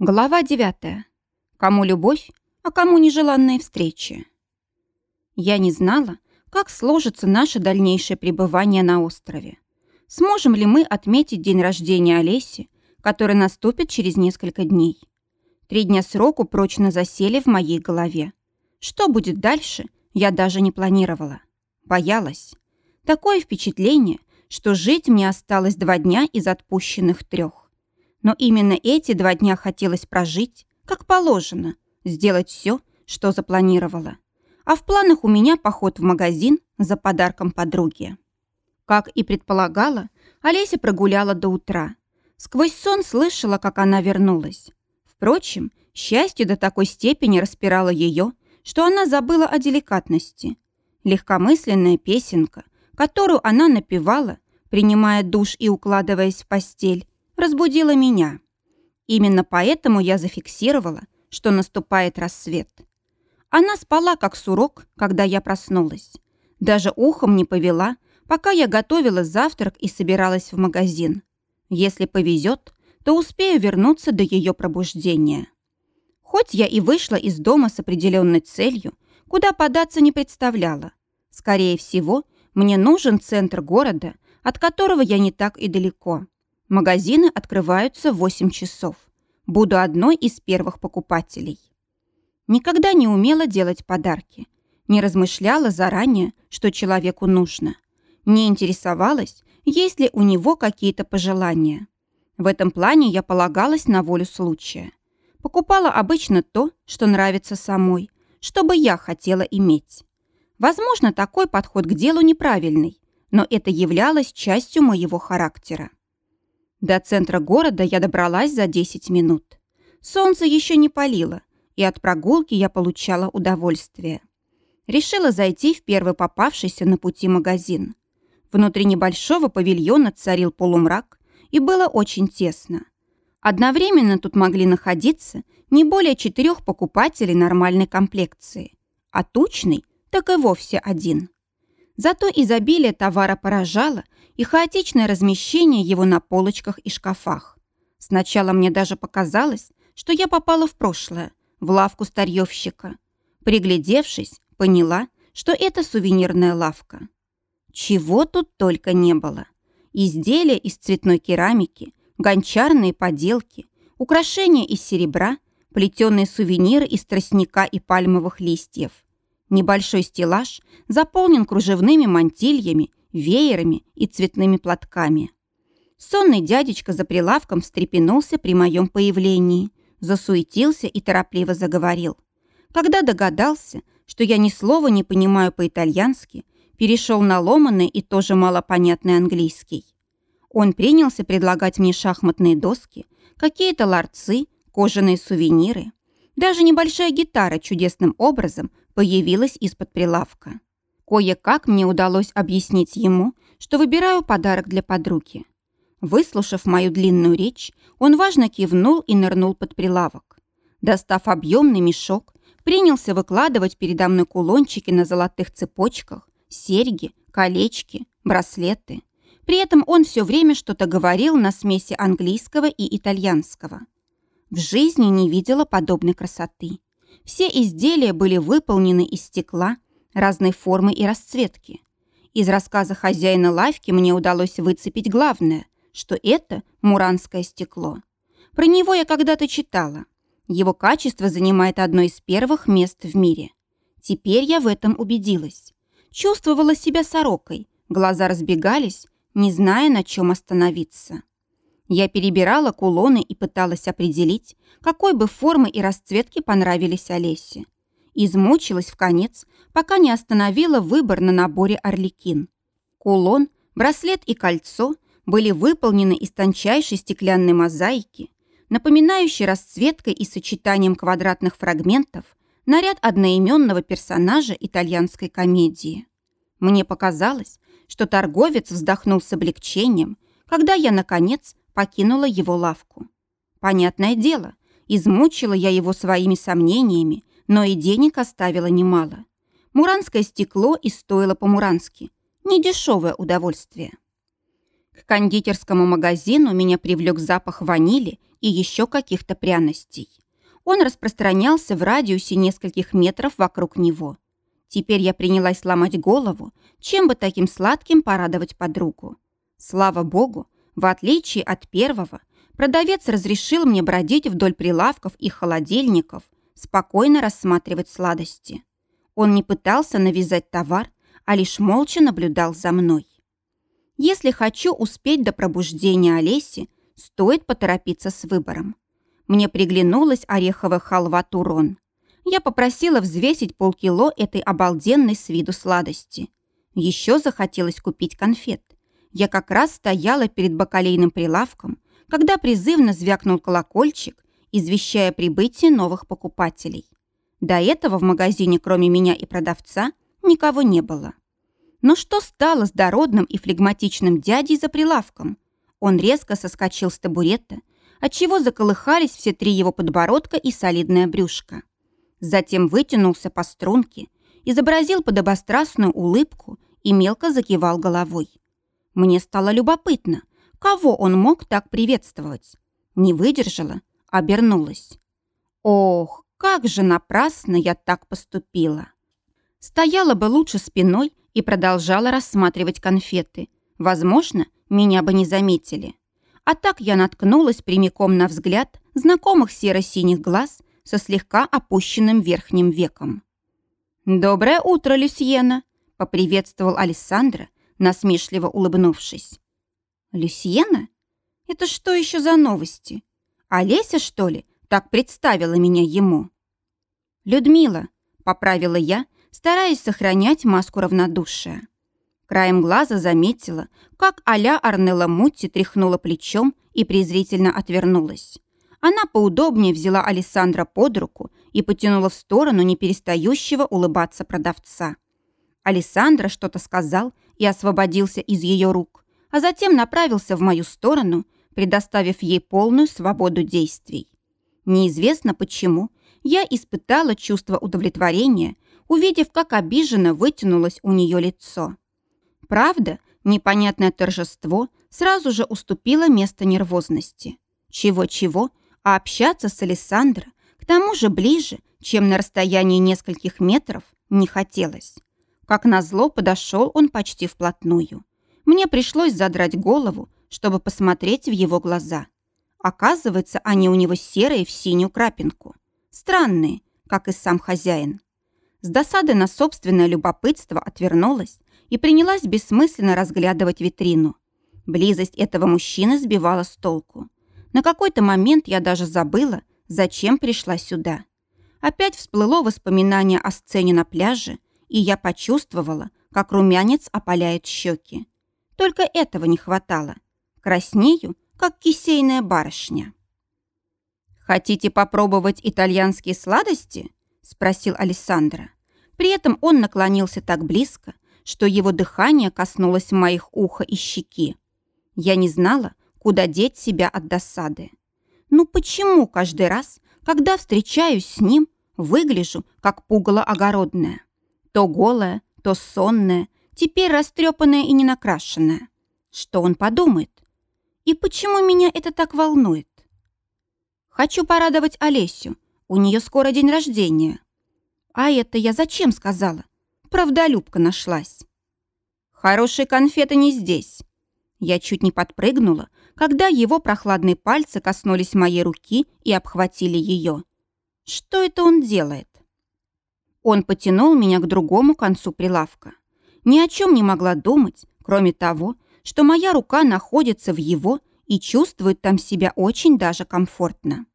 Глава 9. Кому любовь, а кому нежеланные встречи. Я не знала, как сложится наше дальнейшее пребывание на острове. Сможем ли мы отметить день рождения Олеси, который наступит через несколько дней? Три дня сроку прочно засели в моей голове. Что будет дальше, я даже не планировала. Боялась. Такое впечатление, что жить мне осталось два дня из отпущенных трех. Но именно эти два дня хотелось прожить, как положено, сделать все, что запланировала. А в планах у меня поход в магазин за подарком подруге. Как и предполагала, Олеся прогуляла до утра. Сквозь сон слышала, как она вернулась. Впрочем, счастье до такой степени распирало ее, что она забыла о деликатности. Легкомысленная песенка, которую она напевала, принимая душ и укладываясь в постель, разбудила меня. Именно поэтому я зафиксировала, что наступает рассвет. Она спала, как сурок, когда я проснулась. Даже ухом не повела, пока я готовила завтрак и собиралась в магазин. Если повезет, то успею вернуться до ее пробуждения. Хоть я и вышла из дома с определенной целью, куда податься не представляла. Скорее всего, мне нужен центр города, от которого я не так и далеко. Магазины открываются в 8 часов. Буду одной из первых покупателей. Никогда не умела делать подарки. Не размышляла заранее, что человеку нужно. Не интересовалась, есть ли у него какие-то пожелания. В этом плане я полагалась на волю случая. Покупала обычно то, что нравится самой, что бы я хотела иметь. Возможно, такой подход к делу неправильный, но это являлось частью моего характера. До центра города я добралась за 10 минут. Солнце еще не палило, и от прогулки я получала удовольствие. Решила зайти в первый попавшийся на пути магазин. Внутри небольшого павильона царил полумрак, и было очень тесно. Одновременно тут могли находиться не более четырех покупателей нормальной комплекции, а тучный так и вовсе один. Зато изобилие товара поражало и хаотичное размещение его на полочках и шкафах. Сначала мне даже показалось, что я попала в прошлое, в лавку старьевщика. Приглядевшись, поняла, что это сувенирная лавка. Чего тут только не было. Изделия из цветной керамики, гончарные поделки, украшения из серебра, плетеные сувениры из тростника и пальмовых листьев. Небольшой стеллаж заполнен кружевными мантильями, веерами и цветными платками. Сонный дядечка за прилавком встрепенулся при моем появлении, засуетился и торопливо заговорил. Когда догадался, что я ни слова не понимаю по-итальянски, перешел на ломанный и тоже малопонятный английский. Он принялся предлагать мне шахматные доски, какие-то ларцы, кожаные сувениры. Даже небольшая гитара чудесным образом появилась из-под прилавка. Кое-как мне удалось объяснить ему, что выбираю подарок для подруги. Выслушав мою длинную речь, он важно кивнул и нырнул под прилавок. Достав объемный мешок, принялся выкладывать передо мной кулончики на золотых цепочках, серьги, колечки, браслеты. При этом он все время что-то говорил на смеси английского и итальянского. В жизни не видела подобной красоты. Все изделия были выполнены из стекла разной формы и расцветки. Из рассказа хозяина лавки мне удалось выцепить главное, что это муранское стекло. Про него я когда-то читала. Его качество занимает одно из первых мест в мире. Теперь я в этом убедилась. Чувствовала себя сорокой, глаза разбегались, не зная, на чем остановиться. Я перебирала кулоны и пыталась определить, какой бы формы и расцветки понравились Олесе. Измучилась в конец, пока не остановила выбор на наборе «Орликин». Кулон, браслет и кольцо были выполнены из тончайшей стеклянной мозаики, напоминающей расцветкой и сочетанием квадратных фрагментов наряд одноименного персонажа итальянской комедии. Мне показалось, что торговец вздохнул с облегчением, когда я, наконец, покинула его лавку. Понятное дело, измучила я его своими сомнениями, но и денег оставила немало. Муранское стекло и стоило по-мурански. Недешевое удовольствие. К кондитерскому магазину меня привлек запах ванили и еще каких-то пряностей. Он распространялся в радиусе нескольких метров вокруг него. Теперь я принялась ломать голову, чем бы таким сладким порадовать подругу. Слава богу, в отличие от первого, продавец разрешил мне бродить вдоль прилавков и холодильников, спокойно рассматривать сладости. Он не пытался навязать товар, а лишь молча наблюдал за мной. Если хочу успеть до пробуждения Олеси, стоит поторопиться с выбором. Мне приглянулась ореховая халва Турон. Я попросила взвесить полкило этой обалденной с виду сладости. Еще захотелось купить конфет. Я как раз стояла перед бакалейным прилавком, когда призывно звякнул колокольчик, извещая прибытие новых покупателей. До этого в магазине, кроме меня и продавца, никого не было. Но что стало с дородным и флегматичным дядей за прилавком? Он резко соскочил с табурета, отчего заколыхались все три его подбородка и солидное брюшко. Затем вытянулся по струнке, изобразил подобострастную улыбку и мелко закивал головой. Мне стало любопытно, кого он мог так приветствовать. Не выдержала, обернулась. Ох, как же напрасно я так поступила. Стояла бы лучше спиной и продолжала рассматривать конфеты. Возможно, меня бы не заметили. А так я наткнулась прямиком на взгляд знакомых серо-синих глаз со слегка опущенным верхним веком. «Доброе утро, Люсьена!» — поприветствовал Александра, насмешливо улыбнувшись. «Люсьена? Это что еще за новости? Олеся, что ли, так представила меня ему?» «Людмила», — поправила я, стараясь сохранять маску равнодушия. Краем глаза заметила, как а-ля Арнелла Мутти тряхнула плечом и презрительно отвернулась. Она поудобнее взяла Александра под руку и потянула в сторону неперестающего улыбаться продавца. Александра что-то сказал и освободился из ее рук, а затем направился в мою сторону, предоставив ей полную свободу действий. Неизвестно почему, я испытала чувство удовлетворения, увидев, как обиженно вытянулось у нее лицо. Правда, непонятное торжество сразу же уступило место нервозности. Чего-чего, а общаться с Александро, к тому же ближе, чем на расстоянии нескольких метров, не хотелось. Как назло, подошел он почти вплотную. Мне пришлось задрать голову, чтобы посмотреть в его глаза. Оказывается, они у него серые в синюю крапинку. Странные, как и сам хозяин. С досады на собственное любопытство отвернулась и принялась бессмысленно разглядывать витрину. Близость этого мужчины сбивала с толку. На какой-то момент я даже забыла, зачем пришла сюда. Опять всплыло воспоминание о сцене на пляже, и я почувствовала, как румянец опаляет щеки. Только этого не хватало. Краснею, как кисейная барышня. «Хотите попробовать итальянские сладости?» – спросил Александра. При этом он наклонился так близко, что его дыхание коснулось моих уха и щеки. Я не знала, куда деть себя от досады. Ну почему каждый раз, когда встречаюсь с ним, выгляжу, как пугало огородное? То голая, то сонная, теперь растрепанная и ненакрашенная. Что он подумает? И почему меня это так волнует? Хочу порадовать Олесю. У нее скоро день рождения. А это я зачем сказала? Правдолюбка нашлась. Хорошие конфеты не здесь. Я чуть не подпрыгнула, когда его прохладные пальцы коснулись моей руки и обхватили ее. Что это он делает? Он потянул меня к другому концу прилавка. Ни о чем не могла думать, кроме того, что моя рука находится в его и чувствует там себя очень даже комфортно.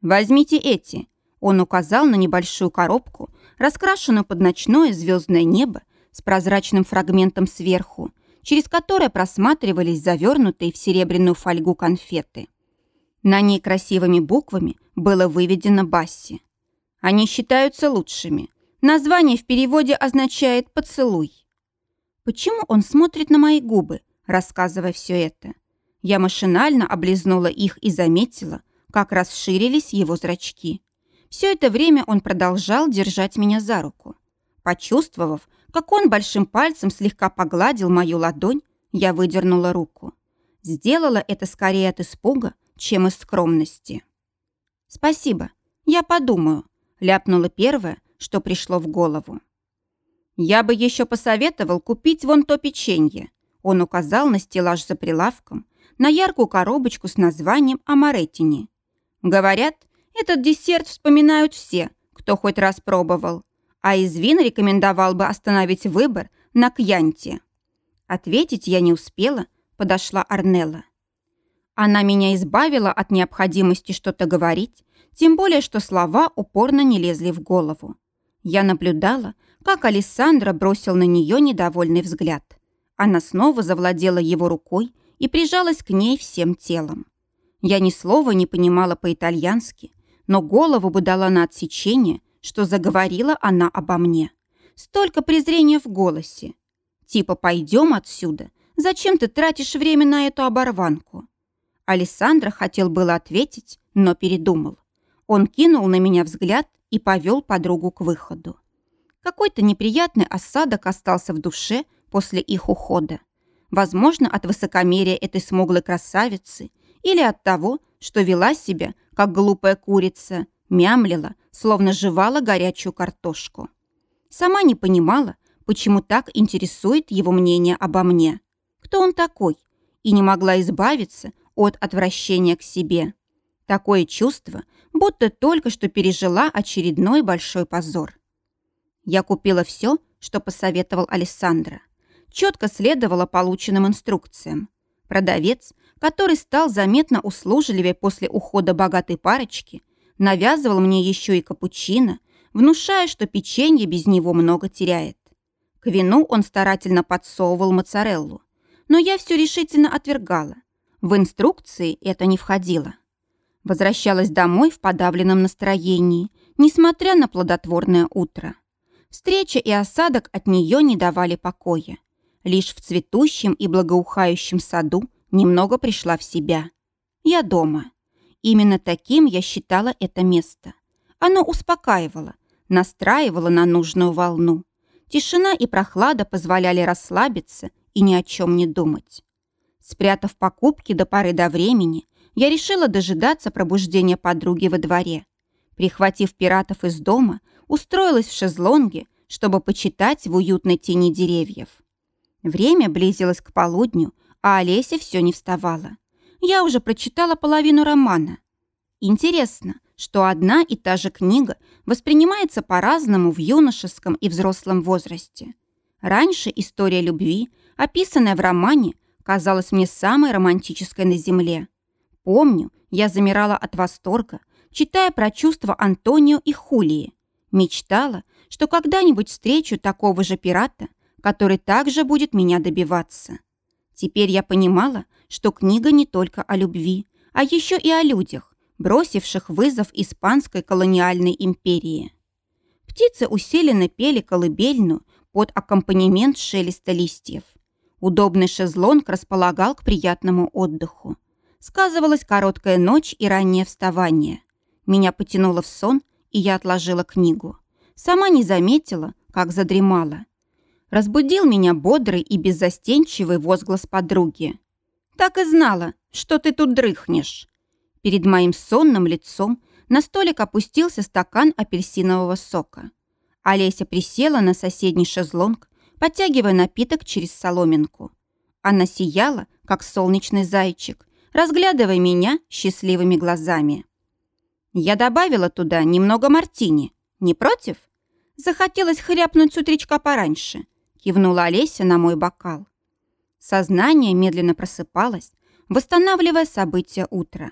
«Возьмите эти», — он указал на небольшую коробку, раскрашенную под ночное звездное небо с прозрачным фрагментом сверху, через которое просматривались завернутые в серебряную фольгу конфеты. На ней красивыми буквами было выведено «Басси». Они считаются лучшими. Название в переводе означает «поцелуй». Почему он смотрит на мои губы, рассказывая все это? Я машинально облизнула их и заметила, как расширились его зрачки. Все это время он продолжал держать меня за руку. Почувствовав, как он большим пальцем слегка погладил мою ладонь, я выдернула руку. Сделала это скорее от испуга, чем из скромности. «Спасибо, я подумаю», — ляпнула первое, что пришло в голову. «Я бы еще посоветовал купить вон то печенье». Он указал на стеллаж за прилавком, на яркую коробочку с названием «Амаретини». Говорят, этот десерт вспоминают все, кто хоть раз пробовал, а из вин рекомендовал бы остановить выбор на кьянте. Ответить я не успела, подошла Арнелла. Она меня избавила от необходимости что-то говорить, тем более, что слова упорно не лезли в голову. Я наблюдала, как Александра бросил на нее недовольный взгляд. Она снова завладела его рукой и прижалась к ней всем телом. Я ни слова не понимала по-итальянски, но голову бы дала на отсечение, что заговорила она обо мне. Столько презрения в голосе. Типа «пойдем отсюда», зачем ты тратишь время на эту оборванку? Александра хотел было ответить, но передумал. Он кинул на меня взгляд и повел подругу к выходу. Какой-то неприятный осадок остался в душе после их ухода. Возможно, от высокомерия этой смуглой красавицы или от того, что вела себя, как глупая курица, мямлила, словно жевала горячую картошку. Сама не понимала, почему так интересует его мнение обо мне. Кто он такой? И не могла избавиться от отвращения к себе. Такое чувство, будто только что пережила очередной большой позор. Я купила все, что посоветовал Александра. Четко следовала полученным инструкциям. Продавец, который стал заметно услужливее после ухода богатой парочки, навязывал мне еще и капучино, внушая, что печенье без него много теряет. К вину он старательно подсовывал моцареллу. Но я все решительно отвергала. В инструкции это не входило. Возвращалась домой в подавленном настроении, несмотря на плодотворное утро. Встреча и осадок от нее не давали покоя. Лишь в цветущем и благоухающем саду немного пришла в себя. Я дома. Именно таким я считала это место. Оно успокаивало, настраивало на нужную волну. Тишина и прохлада позволяли расслабиться и ни о чем не думать. Спрятав покупки до поры до времени, я решила дожидаться пробуждения подруги во дворе. Прихватив пиратов из дома, устроилась в шезлонге, чтобы почитать в уютной тени деревьев. Время близилось к полудню, а Олеся все не вставала. Я уже прочитала половину романа. Интересно, что одна и та же книга воспринимается по-разному в юношеском и взрослом возрасте. Раньше история любви, описанная в романе, казалась мне самой романтической на Земле. Помню, я замирала от восторга, читая про чувства Антонио и Хулии. Мечтала, что когда-нибудь встречу такого же пирата, который также будет меня добиваться. Теперь я понимала, что книга не только о любви, а еще и о людях, бросивших вызов испанской колониальной империи. Птицы усиленно пели колыбельную под аккомпанемент шелеста листьев. Удобный шезлонг располагал к приятному отдыху. Сказывалась короткая ночь и раннее вставание. Меня потянуло в сон, и я отложила книгу. Сама не заметила, как задремала. Разбудил меня бодрый и беззастенчивый возглас подруги. «Так и знала, что ты тут дрыхнешь». Перед моим сонным лицом на столик опустился стакан апельсинового сока. Олеся присела на соседний шезлонг, подтягивая напиток через соломинку. Она сияла, как солнечный зайчик, разглядывая меня счастливыми глазами. Я добавила туда немного мартини. Не против? Захотелось хряпнуть с утречка пораньше. Кивнула Олеся на мой бокал. Сознание медленно просыпалось, восстанавливая события утра.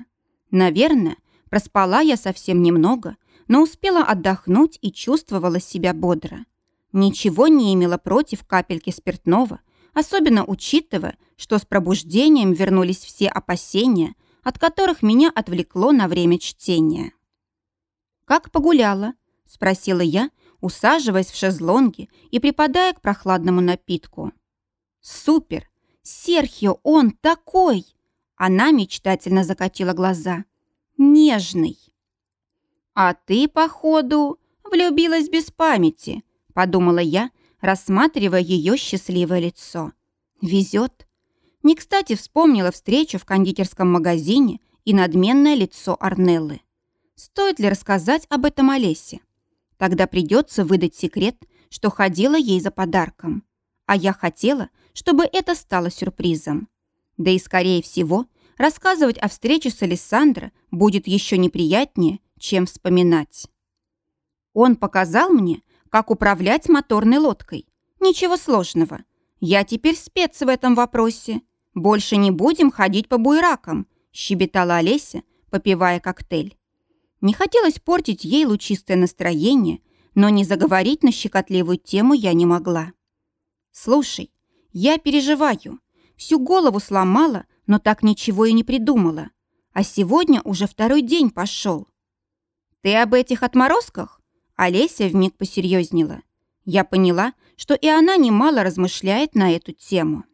Наверное, проспала я совсем немного, но успела отдохнуть и чувствовала себя бодро. Ничего не имела против капельки спиртного, особенно учитывая, что с пробуждением вернулись все опасения, от которых меня отвлекло на время чтения. «Как погуляла?» – спросила я, усаживаясь в шезлонге и припадая к прохладному напитку. «Супер! Серхио, он такой!» Она мечтательно закатила глаза. «Нежный!» «А ты, походу, влюбилась без памяти», – подумала я, рассматривая ее счастливое лицо. «Везет. Не кстати вспомнила встречу в кондитерском магазине и надменное лицо Арнеллы. Стоит ли рассказать об этом Олесе? Тогда придется выдать секрет, что ходила ей за подарком. А я хотела, чтобы это стало сюрпризом. Да и, скорее всего, рассказывать о встрече с Александро будет еще неприятнее, чем вспоминать. Он показал мне, как управлять моторной лодкой. Ничего сложного. Я теперь спец в этом вопросе. Больше не будем ходить по буйракам, щебетала Олеся, попивая коктейль. Не хотелось портить ей лучистое настроение, но не заговорить на щекотливую тему я не могла. «Слушай, я переживаю. Всю голову сломала, но так ничего и не придумала. А сегодня уже второй день пошел. Ты об этих отморозках? Олеся вмиг посерьезнела. Я поняла, что и она немало размышляет на эту тему.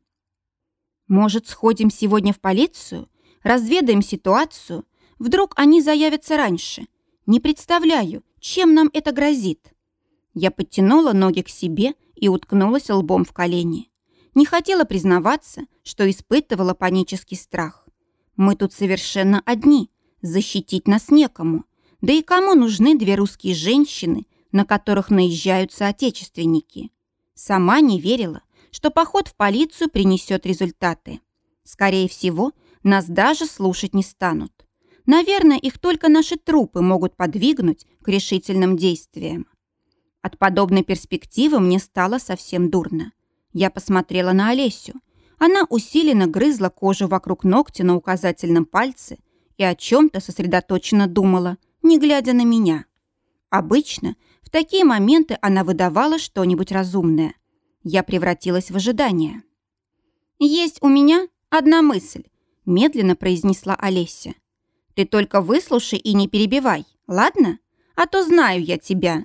Может, сходим сегодня в полицию, разведаем ситуацию, вдруг они заявятся раньше. Не представляю, чем нам это грозит. Я подтянула ноги к себе и уткнулась лбом в колени. Не хотела признаваться, что испытывала панический страх. Мы тут совершенно одни, защитить нас некому. Да и кому нужны две русские женщины, на которых наезжают соотечественники? Сама не верила, что поход в полицию принесет результаты. Скорее всего, нас даже слушать не станут. Наверное, их только наши трупы могут подвигнуть к решительным действиям. От подобной перспективы мне стало совсем дурно. Я посмотрела на Олесю. Она усиленно грызла кожу вокруг ногтя на указательном пальце и о чем-то сосредоточенно думала, не глядя на меня. Обычно в такие моменты она выдавала что-нибудь разумное. Я превратилась в ожидание. «Есть у меня одна мысль», — медленно произнесла Олеся. «Ты только выслушай и не перебивай, ладно? А то знаю я тебя.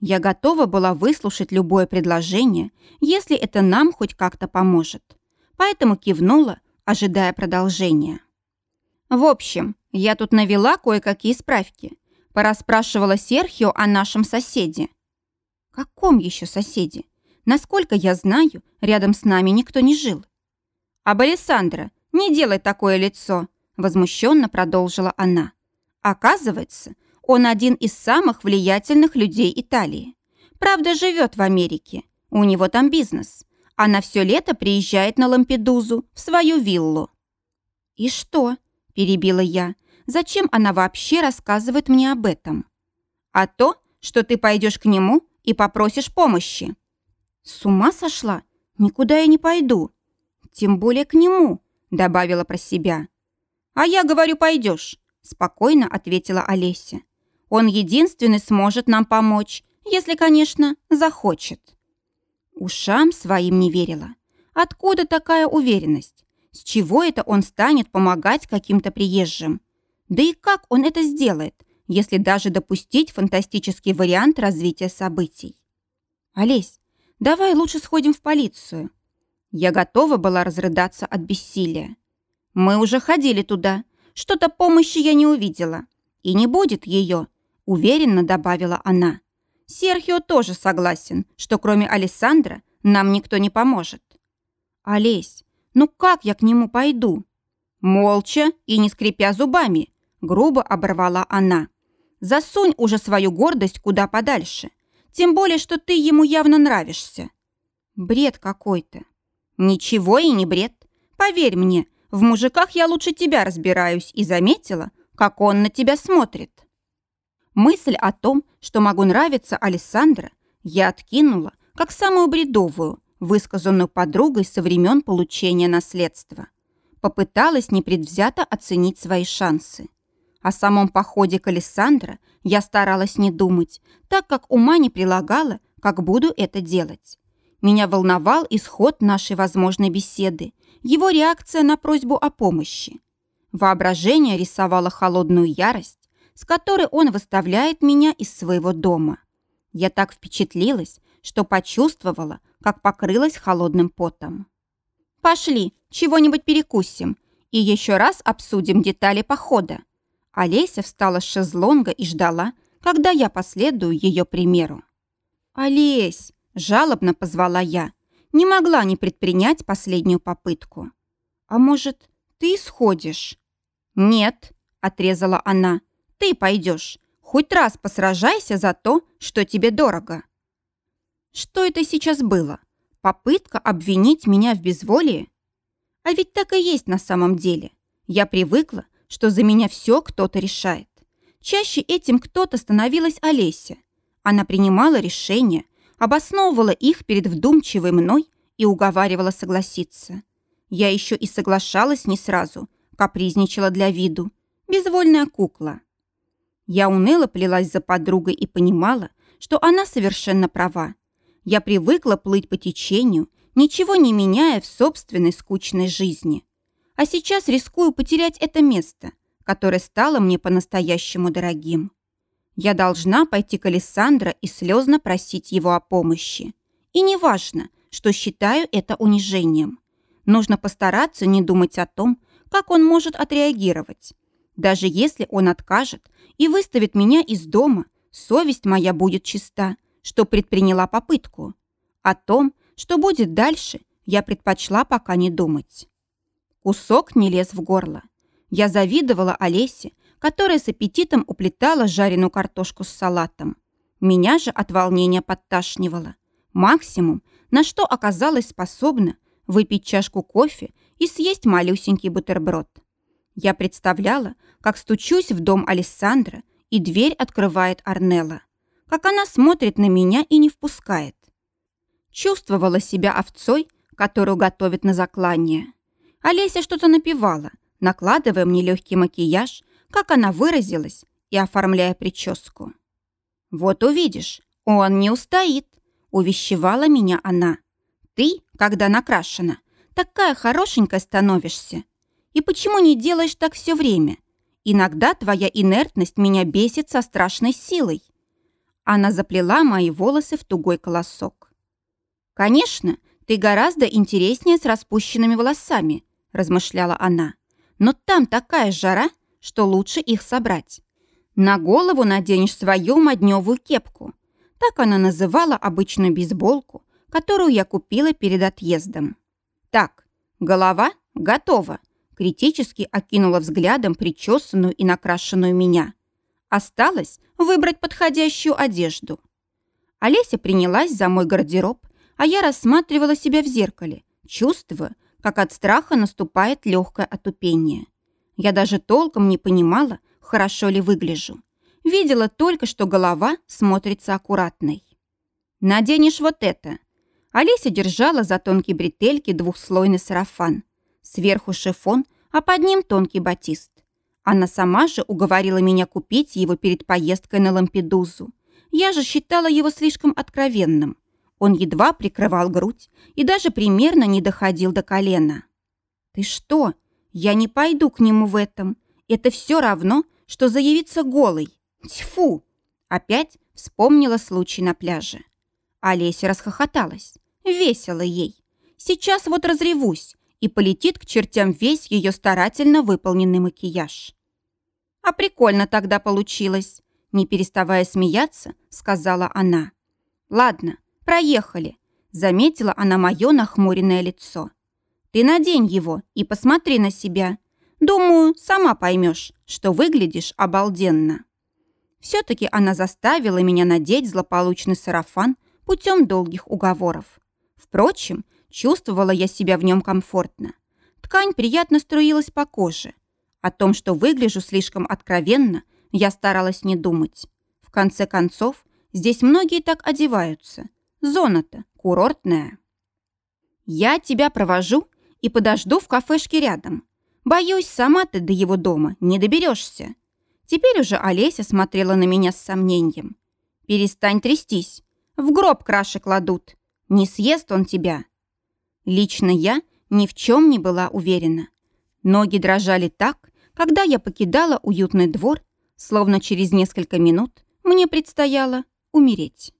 Я готова была выслушать любое предложение, если это нам хоть как-то поможет. Поэтому кивнула, ожидая продолжения. В общем, я тут навела кое-какие справки. Порасспрашивала Серхио о нашем соседе. Каком еще соседе? Насколько я знаю, рядом с нами никто не жил. Об Александра, не делай такое лицо, возмущенно продолжила она. Оказывается, он один из самых влиятельных людей Италии. Правда, живет в Америке. У него там бизнес. А на все лето приезжает на Лампедузу, в свою виллу. «И что?» – перебила я. «Зачем она вообще рассказывает мне об этом?» «А то, что ты пойдешь к нему и попросишь помощи». «С ума сошла? Никуда я не пойду. Тем более к нему», – добавила про себя. «А я говорю, пойдешь», – спокойно ответила Олеся. Он единственный сможет нам помочь, если, конечно, захочет. Ушам своим не верила. Откуда такая уверенность? С чего это он станет помогать каким-то приезжим? Да и как он это сделает, если даже допустить фантастический вариант развития событий? Олесь, давай лучше сходим в полицию. Я готова была разрыдаться от бессилия. Мы уже ходили туда. Что-то помощи я не увидела. И не будет ее, уверенно добавила она. Серхио тоже согласен, что кроме Александра нам никто не поможет. Олесь, ну как я к нему пойду? Молча и не скрипя зубами, грубо оборвала она. Засунь уже свою гордость куда подальше. Тем более, что ты ему явно нравишься. Бред какой-то. Ничего и не бред. Поверь мне, в мужиках я лучше тебя разбираюсь и заметила, как он на тебя смотрит. Мысль о том, что могу нравиться Александра, я откинула, как самую бредовую, высказанную подругой со времен получения наследства. Попыталась непредвзято оценить свои шансы. О самом походе к Александра я старалась не думать, так как ума не прилагала, как буду это делать. Меня волновал исход нашей возможной беседы, его реакция на просьбу о помощи. Воображение рисовало холодную ярость, с которой он выставляет меня из своего дома. Я так впечатлилась, что почувствовала, как покрылась холодным потом. «Пошли, чего-нибудь перекусим и еще раз обсудим детали похода». Олеся встала с шезлонга и ждала, когда я последую ее примеру. «Олесь!» – жалобно позвала я. Не могла не предпринять последнюю попытку. «А может, ты сходишь?» «Нет», — отрезала она, — «ты пойдешь. Хоть раз посражайся за то, что тебе дорого». Что это сейчас было? Попытка обвинить меня в безволии? А ведь так и есть на самом деле. Я привыкла, что за меня все кто-то решает. Чаще этим кто-то становилась Олеся. Она принимала решения, обосновывала их перед вдумчивой мной и уговаривала согласиться. Я еще и соглашалась не сразу, капризничала для виду. Безвольная кукла. Я уныло плелась за подругой и понимала, что она совершенно права. Я привыкла плыть по течению, ничего не меняя в собственной скучной жизни. А сейчас рискую потерять это место, которое стало мне по-настоящему дорогим. Я должна пойти к Александра и слезно просить его о помощи. И неважно, что считаю это унижением. Нужно постараться не думать о том, как он может отреагировать. Даже если он откажет и выставит меня из дома, совесть моя будет чиста, что предприняла попытку. О том, что будет дальше, я предпочла пока не думать. Кусок не лез в горло. Я завидовала Олесе, которая с аппетитом уплетала жареную картошку с салатом. Меня же от волнения подташнивало. Максимум, на что оказалась способна, выпить чашку кофе и съесть малюсенький бутерброд. Я представляла, как стучусь в дом Александра, и дверь открывает Арнелла как она смотрит на меня и не впускает. Чувствовала себя овцой, которую готовят на заклание. Олеся что-то напевала, накладывая мне легкий макияж, как она выразилась, и оформляя прическу. «Вот увидишь, он не устоит», — увещевала меня она. «Ты, когда накрашена, такая хорошенькая становишься. И почему не делаешь так все время? Иногда твоя инертность меня бесит со страшной силой. Она заплела мои волосы в тугой колосок. «Конечно, ты гораздо интереснее с распущенными волосами», размышляла она. «Но там такая жара, что лучше их собрать. На голову наденешь свою модневую кепку». Так она называла обычную бейсболку, которую я купила перед отъездом. «Так, голова готова», критически окинула взглядом причесанную и накрашенную меня. Осталось выбрать подходящую одежду. Олеся принялась за мой гардероб, а я рассматривала себя в зеркале, чувствуя, как от страха наступает легкое отупение. Я даже толком не понимала, хорошо ли выгляжу. Видела только, что голова смотрится аккуратной. «Наденешь вот это». Олеся держала за тонкие бретельки двухслойный сарафан. Сверху шифон, а под ним тонкий батист. Она сама же уговорила меня купить его перед поездкой на Лампедузу. Я же считала его слишком откровенным. Он едва прикрывал грудь и даже примерно не доходил до колена. «Ты что? Я не пойду к нему в этом. Это все равно, что заявиться голой. Тьфу!» Опять вспомнила случай на пляже. Олеся расхохоталась. Весело ей. Сейчас вот разревусь, и полетит к чертям весь ее старательно выполненный макияж. «А прикольно тогда получилось», — не переставая смеяться, сказала она. «Ладно, проехали», — заметила она мое нахмуренное лицо. «Ты надень его и посмотри на себя. Думаю, сама поймешь, что выглядишь обалденно». Все-таки она заставила меня надеть злополучный сарафан путем долгих уговоров. Впрочем, Чувствовала я себя в нем комфортно. Ткань приятно струилась по коже. О том, что выгляжу слишком откровенно, я старалась не думать. В конце концов, здесь многие так одеваются. Зона-то курортная. Я тебя провожу и подожду в кафешке рядом. Боюсь, сама ты до его дома не доберешься. Теперь уже Олеся смотрела на меня с сомнением. Перестань трястись. В гроб краши кладут. Не съест он тебя. Лично я ни в чем не была уверена. Ноги дрожали так, когда я покидала уютный двор, словно через несколько минут мне предстояло умереть.